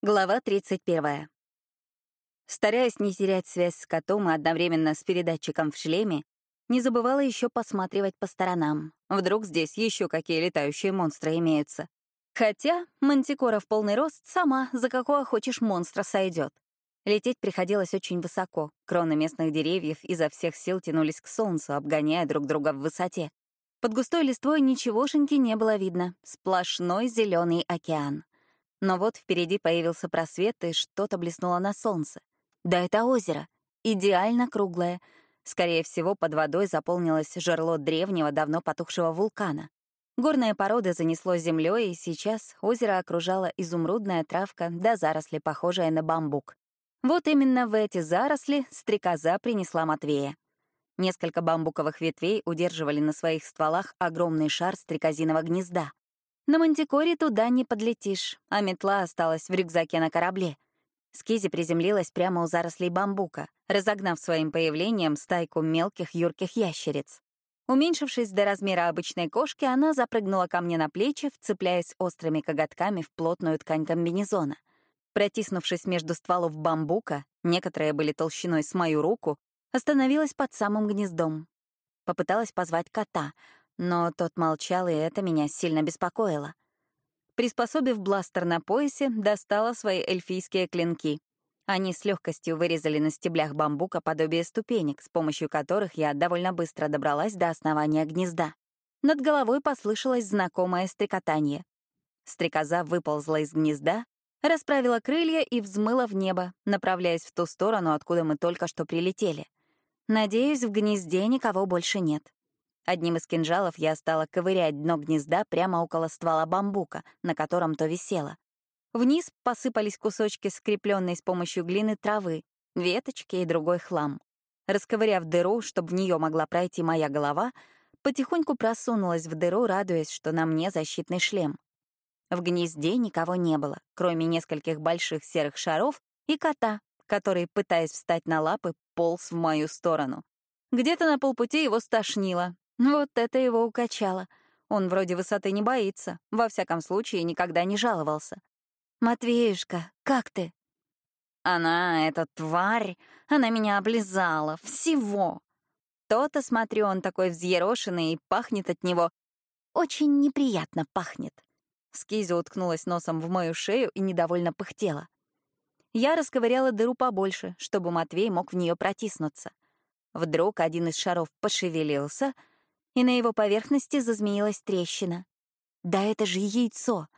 Глава 31. Стараясь не терять связь с котом и одновременно с передатчиком в шлеме, не забывала еще посматривать по сторонам. Вдруг здесь еще какие летающие монстры имеются. Хотя мантикора в полный рост сама за какого хочешь монстра сойдет. Лететь приходилось очень высоко. Кроны местных деревьев изо всех сил тянулись к солнцу, обгоняя друг друга в высоте. Под густой листвой ничегошеньки не было видно. Сплошной зеленый океан. Но вот впереди появился просвет, и что-то блеснуло на солнце. Да это озеро. Идеально круглое. Скорее всего, под водой заполнилось жерло древнего, давно потухшего вулкана. Горная порода занесло землей, и сейчас озеро окружала изумрудная травка да заросли, похожие на бамбук. Вот именно в эти заросли стрекоза принесла Матвея. Несколько бамбуковых ветвей удерживали на своих стволах огромный шар стрекозиного гнезда. На Мантикоре туда не подлетишь, а метла осталась в рюкзаке на корабле. Скизи приземлилась прямо у зарослей бамбука, разогнав своим появлением стайку мелких юрких ящериц. Уменьшившись до размера обычной кошки, она запрыгнула ко мне на плечи, вцепляясь острыми коготками в плотную ткань комбинезона. Протиснувшись между стволов бамбука, некоторые были толщиной с мою руку, остановилась под самым гнездом. Попыталась позвать кота, но тот молчал, и это меня сильно беспокоило. Приспособив бластер на поясе, достала свои эльфийские клинки. Они с легкостью вырезали на стеблях бамбука подобие ступенек, с помощью которых я довольно быстро добралась до основания гнезда. Над головой послышалось знакомое стрекотание. Стрекоза выползла из гнезда, расправила крылья и взмыла в небо, направляясь в ту сторону, откуда мы только что прилетели. Надеюсь, в гнезде никого больше нет. Одним из кинжалов я стала ковырять дно гнезда прямо около ствола бамбука, на котором то висело. Вниз посыпались кусочки скрепленной с помощью глины травы, веточки и другой хлам. Расковыряв дыру, чтобы в нее могла пройти моя голова, потихоньку просунулась в дыру, радуясь, что на мне защитный шлем. В гнезде никого не было, кроме нескольких больших серых шаров и кота, который, пытаясь встать на лапы, полз в мою сторону. Где-то на полпути его стошнило, вот это его укачало. Он вроде высоты не боится, во всяком случае никогда не жаловался. «Матвеюшка, как ты?» «Она, эта тварь, она меня облизала, всего!» То-то, смотрю, он такой взъерошенный и пахнет от него. Очень неприятно пахнет. Скизи уткнулась носом в мою шею и недовольно пыхтела. Я расковыряла дыру побольше, чтобы Матвей мог в нее протиснуться. Вдруг один из шаров пошевелился — и на его поверхности зазмеилась трещина. Да это же яйцо!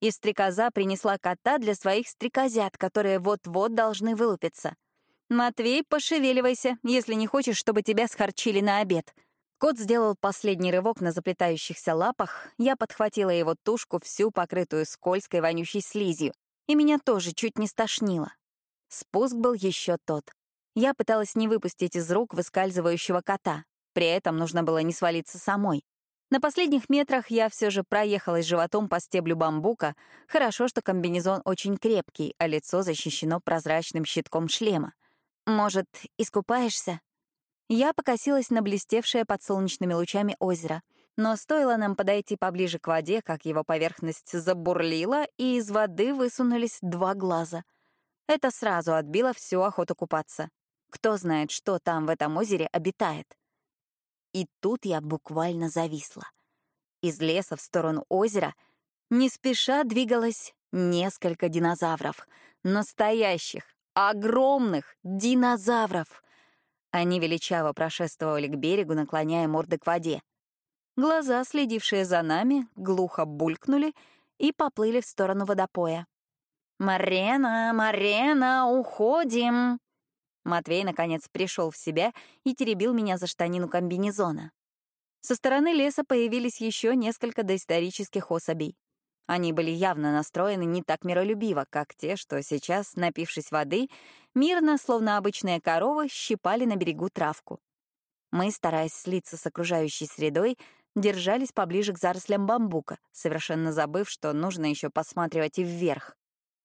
И стрекоза принесла кота для своих стрекозят, которые вот-вот должны вылупиться. «Матвей, пошевеливайся, если не хочешь, чтобы тебя схорчили на обед». Кот сделал последний рывок на заплетающихся лапах, я подхватила его тушку, всю покрытую скользкой вонючей слизью, и меня тоже чуть не стошнило. Спуск был еще тот. Я пыталась не выпустить из рук выскальзывающего кота, при этом нужно было не свалиться самой. На последних метрах я все же проехалась животом по стеблю бамбука. Хорошо, что комбинезон очень крепкий, а лицо защищено прозрачным щитком шлема. Может, искупаешься? Я покосилась на блестевшее под солнечными лучами озеро. Но стоило нам подойти поближе к воде, как его поверхность забурлила, и из воды высунулись два глаза. Это сразу отбило всю охоту купаться. Кто знает, что там в этом озере обитает. И тут я буквально зависла. Из леса в сторону озера не спеша двигалось несколько динозавров. Настоящих, огромных динозавров. Они величаво прошествовали к берегу, наклоняя морды к воде. Глаза, следившие за нами, глухо булькнули и поплыли в сторону водопоя. «Марена, Марена, уходим!» Матвей, наконец, пришел в себя и теребил меня за штанину комбинезона. Со стороны леса появились еще несколько доисторических особей. Они были явно настроены не так миролюбиво, как те, что сейчас, напившись воды, мирно, словно обычные коровы, щипали на берегу травку. Мы, стараясь слиться с окружающей средой, держались поближе к зарослям бамбука, совершенно забыв, что нужно еще посматривать и вверх.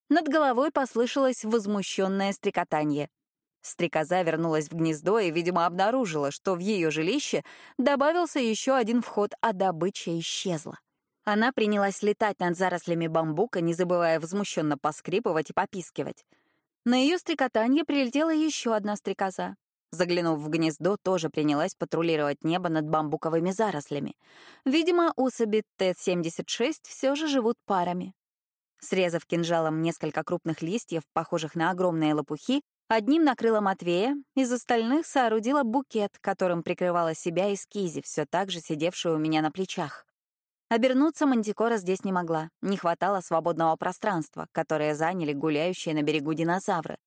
Над головой послышалось возмущенное стрекотание — Стрекоза вернулась в гнездо и, видимо, обнаружила, что в ее жилище добавился еще один вход, а добыча исчезла. Она принялась летать над зарослями бамбука, не забывая возмущенно поскрипывать и попискивать. На ее стрекотанье прилетела еще одна стрекоза. Заглянув в гнездо, тоже принялась патрулировать небо над бамбуковыми зарослями. Видимо, особи Т-76 все же живут парами. Срезав кинжалом несколько крупных листьев, похожих на огромные лопухи, одним накрыла Матвея, из остальных соорудила букет, которым прикрывала себя и скизи, все так же сидевшую у меня на плечах. Обернуться Мантикора здесь не могла, не хватало свободного пространства, которое заняли гуляющие на берегу динозавры.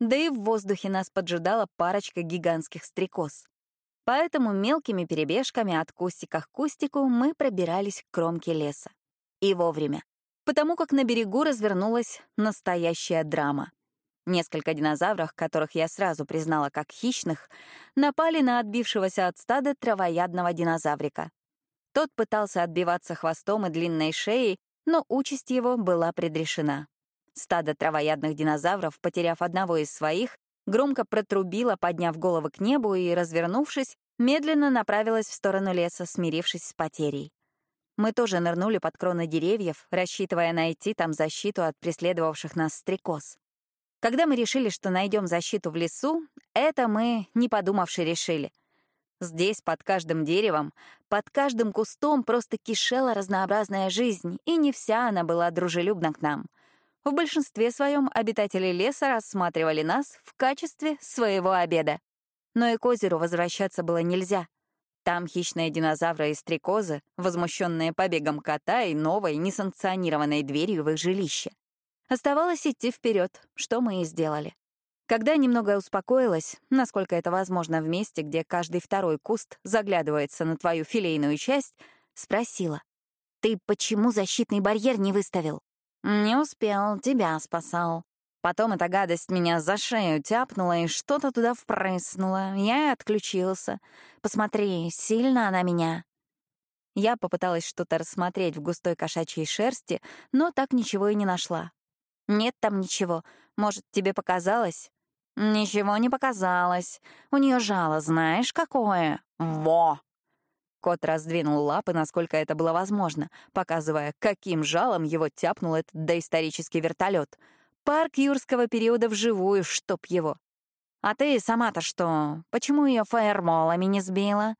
Да и в воздухе нас поджидала парочка гигантских стрекоз. Поэтому мелкими перебежками от кустика к кустику мы пробирались к кромке леса. И вовремя потому как на берегу развернулась настоящая драма. Несколько динозавров, которых я сразу признала как хищных, напали на отбившегося от стада травоядного динозаврика. Тот пытался отбиваться хвостом и длинной шеей, но участь его была предрешена. Стадо травоядных динозавров, потеряв одного из своих, громко протрубило, подняв головы к небу и, развернувшись, медленно направилось в сторону леса, смирившись с потерей. Мы тоже нырнули под кроны деревьев, рассчитывая найти там защиту от преследовавших нас стрекоз. Когда мы решили, что найдем защиту в лесу, это мы, не подумавши, решили. Здесь, под каждым деревом, под каждым кустом просто кишела разнообразная жизнь, и не вся она была дружелюбна к нам. В большинстве своем обитатели леса рассматривали нас в качестве своего обеда. Но и к озеру возвращаться было нельзя. Там хищные динозавры и стрекозы, возмущенные побегом кота и новой, несанкционированной дверью в их жилище. Оставалось идти вперед, что мы и сделали. Когда немного успокоилась, насколько это возможно в месте, где каждый второй куст заглядывается на твою филейную часть, спросила. «Ты почему защитный барьер не выставил?» «Не успел, тебя спасал», Потом эта гадость меня за шею тяпнула и что-то туда впрыснула. Я и отключился. Посмотри, сильно она меня. Я попыталась что-то рассмотреть в густой кошачьей шерсти, но так ничего и не нашла. «Нет там ничего. Может, тебе показалось?» «Ничего не показалось. У нее жало, знаешь, какое?» «Во!» Кот раздвинул лапы, насколько это было возможно, показывая, каким жалом его тяпнул этот доисторический вертолет — Парк юрского периода вживую, чтоб его. А ты сама-то что? Почему ее фаермолами не сбила?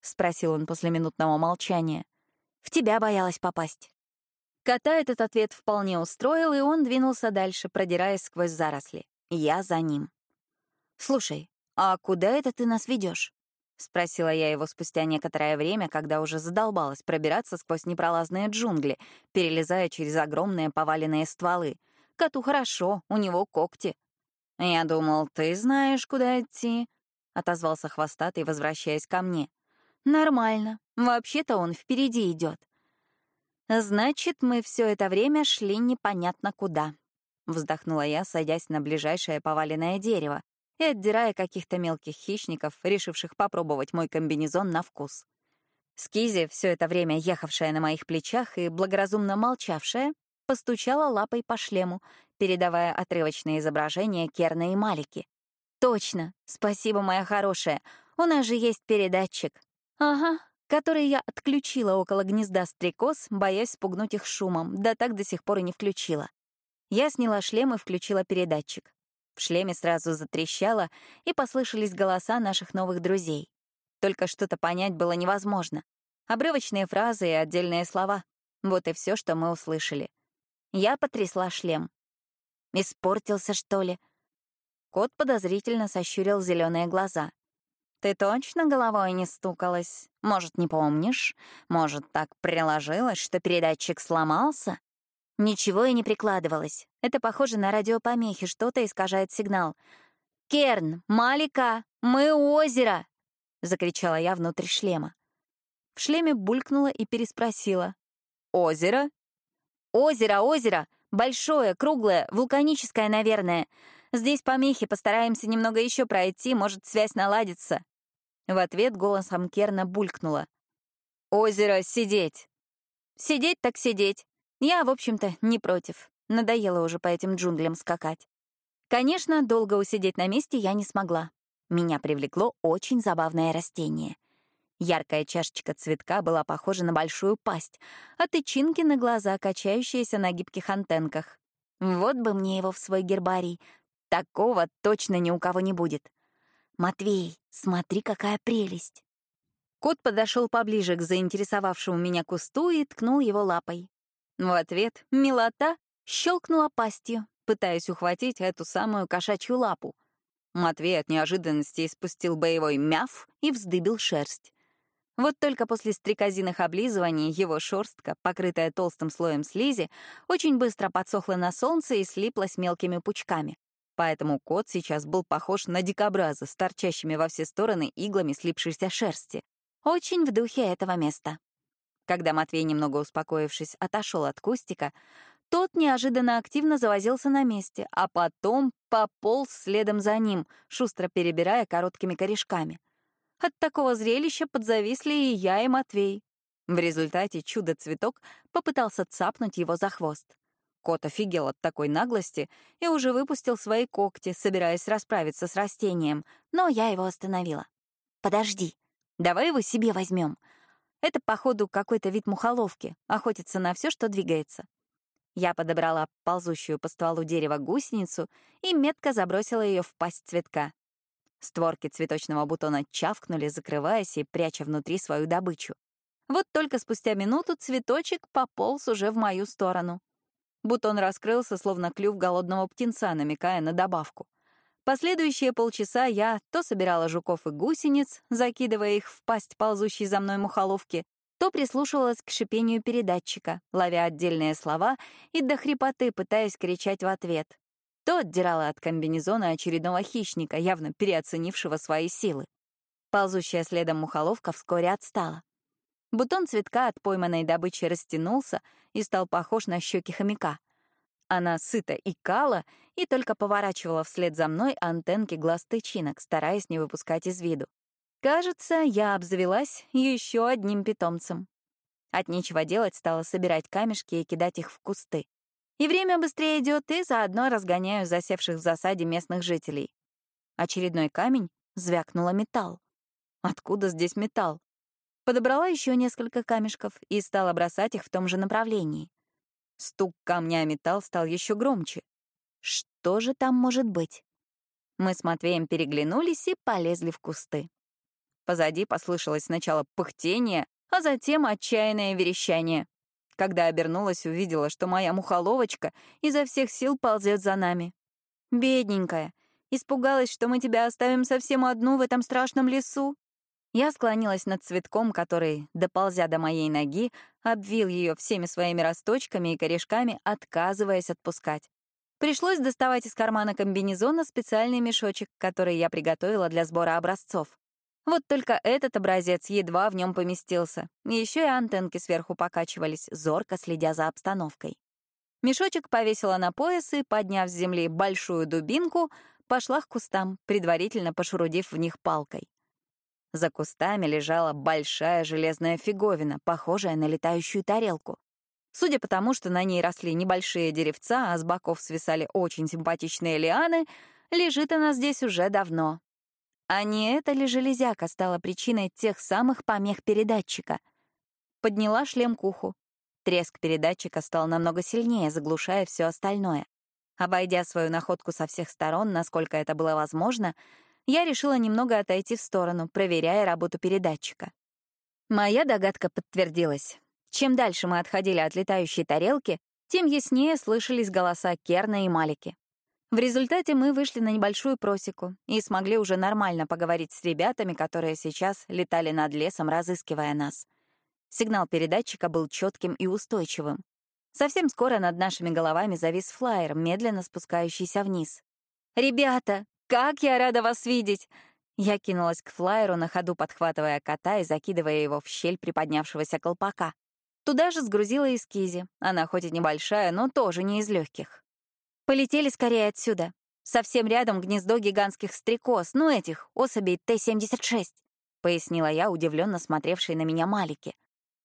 Спросил он после минутного молчания. В тебя боялась попасть. Кота этот ответ вполне устроил, и он двинулся дальше, продираясь сквозь заросли. Я за ним. «Слушай, а куда это ты нас ведешь? спросила я его спустя некоторое время, когда уже задолбалась пробираться сквозь непролазные джунгли, перелезая через огромные поваленные стволы — Коту хорошо, у него когти. Я думал, ты знаешь, куда идти, — отозвался хвостатый, возвращаясь ко мне. Нормально. Вообще-то он впереди идет. Значит, мы все это время шли непонятно куда. Вздохнула я, садясь на ближайшее поваленное дерево и отдирая каких-то мелких хищников, решивших попробовать мой комбинезон на вкус. Скизи, все это время ехавшая на моих плечах и благоразумно молчавшая, постучала лапой по шлему, передавая отрывочные изображения Керна и Малики. «Точно! Спасибо, моя хорошая! У нас же есть передатчик!» «Ага, который я отключила около гнезда стрекоз, боясь спугнуть их шумом, да так до сих пор и не включила. Я сняла шлем и включила передатчик. В шлеме сразу затрещало, и послышались голоса наших новых друзей. Только что-то понять было невозможно. Обрывочные фразы и отдельные слова. Вот и все, что мы услышали. Я потрясла шлем. «Испортился, что ли?» Кот подозрительно сощурил зеленые глаза. «Ты точно головой не стукалась? Может, не помнишь? Может, так приложилось, что передатчик сломался?» Ничего и не прикладывалось. Это похоже на радиопомехи, что-то искажает сигнал. «Керн! Малика! Мы у озера!» — закричала я внутрь шлема. В шлеме булькнула и переспросила. «Озеро? Озеро, озеро! Большое, круглое, вулканическое, наверное. Здесь помехи, постараемся немного еще пройти, может, связь наладится». В ответ голосом Керна булькнула. «Озеро, сидеть!» «Сидеть так сидеть. Я, в общем-то, не против. Надоело уже по этим джунглям скакать. Конечно, долго усидеть на месте я не смогла. Меня привлекло очень забавное растение. Яркая чашечка цветка была похожа на большую пасть, а тычинки на глаза, качающиеся на гибких антенках. Вот бы мне его в свой гербарий. Такого точно ни у кого не будет. «Матвей, смотри, какая прелесть!» Кот подошел поближе к заинтересовавшему меня кусту и ткнул его лапой. В ответ милота щелкнула пастью, пытаясь ухватить эту самую кошачью лапу. Матвей от неожиданности испустил боевой мяв и вздыбил шерсть. Вот только после стрекозиных облизываний его шерстка, покрытая толстым слоем слизи, очень быстро подсохла на солнце и слиплась мелкими пучками. Поэтому кот сейчас был похож на дикобраза с торчащими во все стороны иглами слипшейся шерсти. Очень в духе этого места. Когда Матвей, немного успокоившись, отошел от кустика, тот неожиданно активно завозился на месте, а потом пополз следом за ним, шустро перебирая короткими корешками — от такого зрелища подзависли и я, и Матвей. В результате чудо-цветок попытался цапнуть его за хвост. Кот офигел от такой наглости и уже выпустил свои когти, собираясь расправиться с растением, но я его остановила. «Подожди, давай его себе возьмем. Это, походу, какой-то вид мухоловки, охотится на все, что двигается». Я подобрала ползущую по стволу дерева гусеницу и метко забросила ее в пасть цветка. Створки цветочного бутона чавкнули, закрываясь и пряча внутри свою добычу. Вот только спустя минуту цветочек пополз уже в мою сторону. Бутон раскрылся, словно клюв голодного птенца, намекая на добавку. Последующие полчаса я то собирала жуков и гусениц, закидывая их в пасть ползущей за мной мухоловки, то прислушивалась к шипению передатчика, ловя отдельные слова и до хрипоты пытаясь кричать в ответ. То отдирала от комбинезона очередного хищника, явно переоценившего свои силы. Ползущая следом мухоловка вскоре отстала. Бутон цветка от пойманной добычи растянулся и стал похож на щеки хомяка. Она сыто икала и только поворачивала вслед за мной антенки глаз тычинок, стараясь не выпускать из виду. Кажется, я обзавелась еще одним питомцем. От нечего делать стала собирать камешки и кидать их в кусты. И время быстрее идет, и заодно разгоняю засевших в засаде местных жителей. Очередной камень звякнула металл. Откуда здесь металл? Подобрала еще несколько камешков и стала бросать их в том же направлении. Стук камня о металл стал еще громче. Что же там может быть? Мы с Матвеем переглянулись и полезли в кусты. Позади послышалось сначала пыхтение, а затем отчаянное верещание. Когда обернулась, увидела, что моя мухоловочка изо всех сил ползет за нами. «Бедненькая, испугалась, что мы тебя оставим совсем одну в этом страшном лесу?» Я склонилась над цветком, который, доползя до моей ноги, обвил ее всеми своими росточками и корешками, отказываясь отпускать. Пришлось доставать из кармана комбинезона специальный мешочек, который я приготовила для сбора образцов. Вот только этот образец едва в нем поместился. Еще и антенки сверху покачивались, зорко следя за обстановкой. Мешочек повесила на пояс и, подняв с земли большую дубинку, пошла к кустам, предварительно пошурудив в них палкой. За кустами лежала большая железная фиговина, похожая на летающую тарелку. Судя по тому, что на ней росли небольшие деревца, а с боков свисали очень симпатичные лианы, лежит она здесь уже давно, а не эта ли железяка стала причиной тех самых помех передатчика? Подняла шлем к уху. Треск передатчика стал намного сильнее, заглушая все остальное. Обойдя свою находку со всех сторон, насколько это было возможно, я решила немного отойти в сторону, проверяя работу передатчика. Моя догадка подтвердилась. Чем дальше мы отходили от летающей тарелки, тем яснее слышались голоса Керна и Малики. В результате мы вышли на небольшую просеку и смогли уже нормально поговорить с ребятами, которые сейчас летали над лесом, разыскивая нас. Сигнал передатчика был четким и устойчивым. Совсем скоро над нашими головами завис флайер, медленно спускающийся вниз. «Ребята, как я рада вас видеть!» Я кинулась к флайеру, на ходу подхватывая кота и закидывая его в щель приподнявшегося колпака. Туда же сгрузила эскизи. Она хоть и небольшая, но тоже не из легких. Полетели скорее отсюда. Совсем рядом гнездо гигантских стрекоз, ну этих, особей Т-76, — пояснила я, удивленно смотревшей на меня Малики.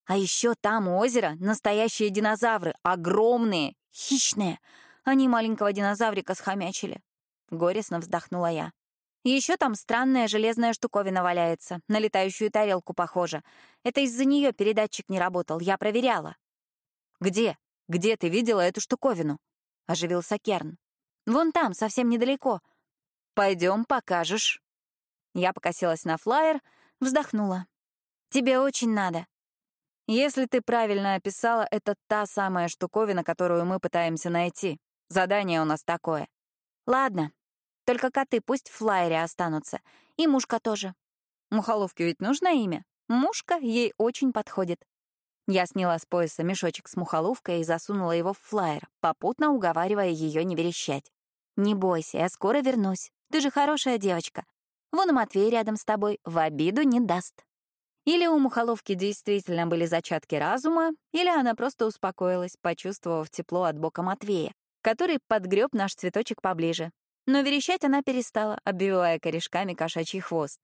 А еще там у озера настоящие динозавры, огромные, хищные. Они маленького динозаврика схомячили. Горестно вздохнула я. Еще там странная железная штуковина валяется, на летающую тарелку похожа. Это из-за нее передатчик не работал, я проверяла. «Где? Где ты видела эту штуковину?» — оживился Керн. «Вон там, совсем недалеко. Пойдем, покажешь». Я покосилась на флаер, вздохнула. «Тебе очень надо». «Если ты правильно описала, это та самая штуковина, которую мы пытаемся найти. Задание у нас такое». «Ладно, только коты пусть в флайере останутся. И мушка тоже. Мухоловке ведь нужно имя. Мушка ей очень подходит. Я сняла с пояса мешочек с мухоловкой и засунула его в флайер, попутно уговаривая ее не верещать. «Не бойся, я скоро вернусь. Ты же хорошая девочка. Вон и Матвей рядом с тобой, в обиду не даст». Или у мухоловки действительно были зачатки разума, или она просто успокоилась, почувствовав тепло от бока Матвея, который подгреб наш цветочек поближе, но верещать она перестала, обвивая корешками кошачий хвост.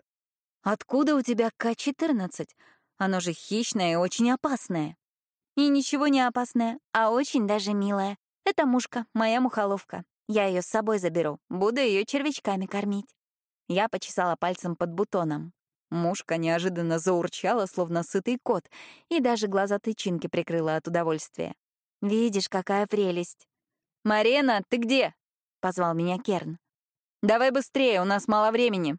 «Откуда у тебя К-14? Оно же хищное и очень опасное». «И ничего не опасное, а очень даже милое. Это мушка, моя мухоловка. Я ее с собой заберу, буду ее червячками кормить». Я почесала пальцем под бутоном. Мушка неожиданно заурчала, словно сытый кот, и даже глаза тычинки прикрыла от удовольствия. «Видишь, какая прелесть!» «Марена, ты где?» — позвал меня Керн. «Давай быстрее, у нас мало времени».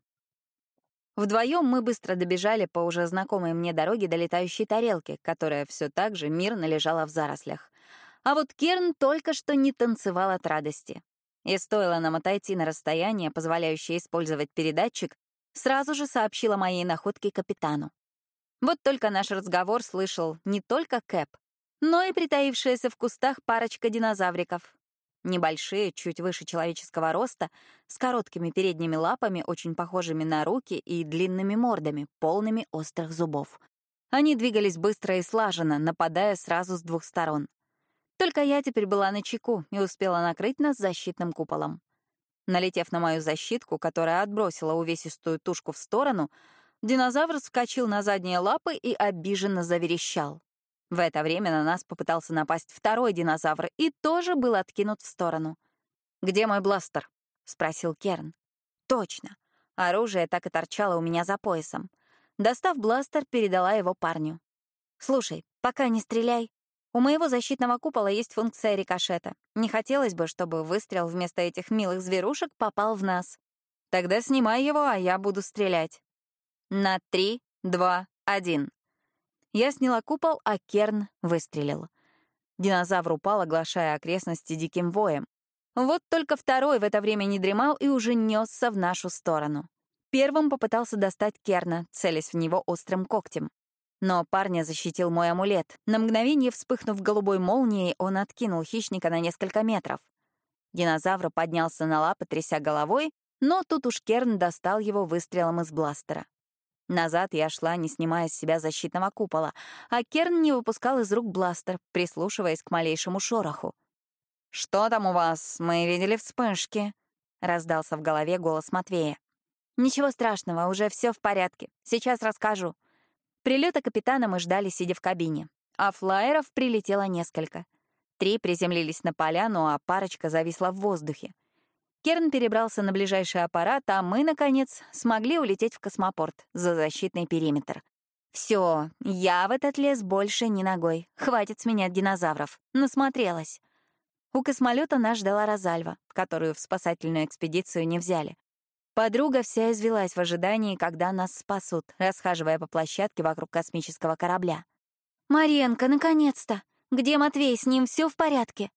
Вдвоем мы быстро добежали по уже знакомой мне дороге до летающей тарелки, которая все так же мирно лежала в зарослях. А вот Керн только что не танцевал от радости. И стоило нам отойти на расстояние, позволяющее использовать передатчик, сразу же сообщила моей находке капитану. Вот только наш разговор слышал не только Кэп, но и притаившаяся в кустах парочка динозавриков. Небольшие, чуть выше человеческого роста, с короткими передними лапами, очень похожими на руки, и длинными мордами, полными острых зубов. Они двигались быстро и слаженно, нападая сразу с двух сторон. Только я теперь была на чеку и успела накрыть нас защитным куполом. Налетев на мою защитку, которая отбросила увесистую тушку в сторону, динозавр вскочил на задние лапы и обиженно заверещал. В это время на нас попытался напасть второй динозавр и тоже был откинут в сторону. «Где мой бластер?» — спросил Керн. «Точно. Оружие так и торчало у меня за поясом. Достав бластер, передала его парню. «Слушай, пока не стреляй. У моего защитного купола есть функция рикошета. Не хотелось бы, чтобы выстрел вместо этих милых зверушек попал в нас. Тогда снимай его, а я буду стрелять. На три, два, один. Я сняла купол, а Керн выстрелил. Динозавр упал, оглашая окрестности диким воем. Вот только второй в это время не дремал и уже несся в нашу сторону. Первым попытался достать Керна, целясь в него острым когтем. Но парня защитил мой амулет. На мгновение вспыхнув голубой молнией, он откинул хищника на несколько метров. Динозавр поднялся на лапы, тряся головой, но тут уж Керн достал его выстрелом из бластера. Назад я шла, не снимая с себя защитного купола, а Керн не выпускал из рук бластер, прислушиваясь к малейшему шороху. «Что там у вас? Мы видели вспышки», — раздался в голове голос Матвея. «Ничего страшного, уже все в порядке. Сейчас расскажу». Прилета капитана мы ждали, сидя в кабине. А флайеров прилетело несколько. Три приземлились на поляну, а парочка зависла в воздухе. Керн перебрался на ближайший аппарат, а мы, наконец, смогли улететь в космопорт за защитный периметр. Все, я в этот лес больше ни ногой. Хватит с меня динозавров. Насмотрелась. У космолета нас ждала Розальва, которую в спасательную экспедицию не взяли. Подруга вся извелась в ожидании, когда нас спасут, расхаживая по площадке вокруг космического корабля. «Маренко, наконец-то! Где Матвей? С ним все в порядке?»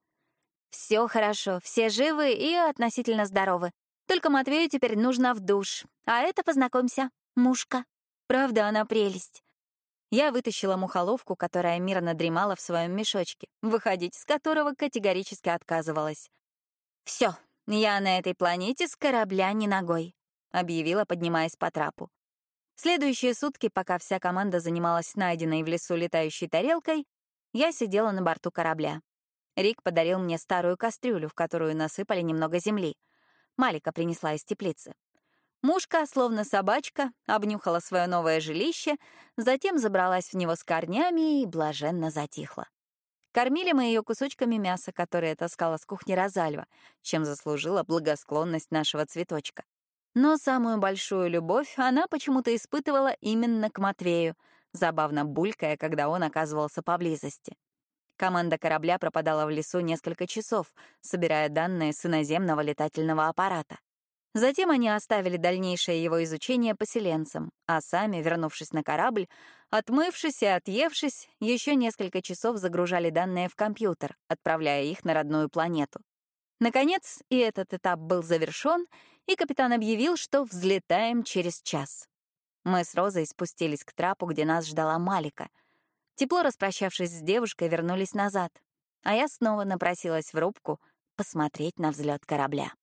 Все хорошо, все живы и относительно здоровы. Только Матвею теперь нужно в душ. А это, познакомься, мушка. Правда, она прелесть. Я вытащила мухоловку, которая мирно дремала в своем мешочке, выходить из которого категорически отказывалась. Все, я на этой планете с корабля не ногой», — объявила, поднимаясь по трапу. Следующие сутки, пока вся команда занималась найденной в лесу летающей тарелкой, я сидела на борту корабля. Рик подарил мне старую кастрюлю, в которую насыпали немного земли. Малика принесла из теплицы. Мушка, словно собачка, обнюхала свое новое жилище, затем забралась в него с корнями и блаженно затихла. Кормили мы ее кусочками мяса, которые таскала с кухни Розальва, чем заслужила благосклонность нашего цветочка. Но самую большую любовь она почему-то испытывала именно к Матвею, забавно булькая, когда он оказывался поблизости. Команда корабля пропадала в лесу несколько часов, собирая данные с иноземного летательного аппарата. Затем они оставили дальнейшее его изучение поселенцам, а сами, вернувшись на корабль, отмывшись и отъевшись, еще несколько часов загружали данные в компьютер, отправляя их на родную планету. Наконец, и этот этап был завершен, и капитан объявил, что взлетаем через час. Мы с Розой спустились к трапу, где нас ждала Малика. Тепло распрощавшись с девушкой, вернулись назад, а я снова напросилась в рубку посмотреть на взлет корабля.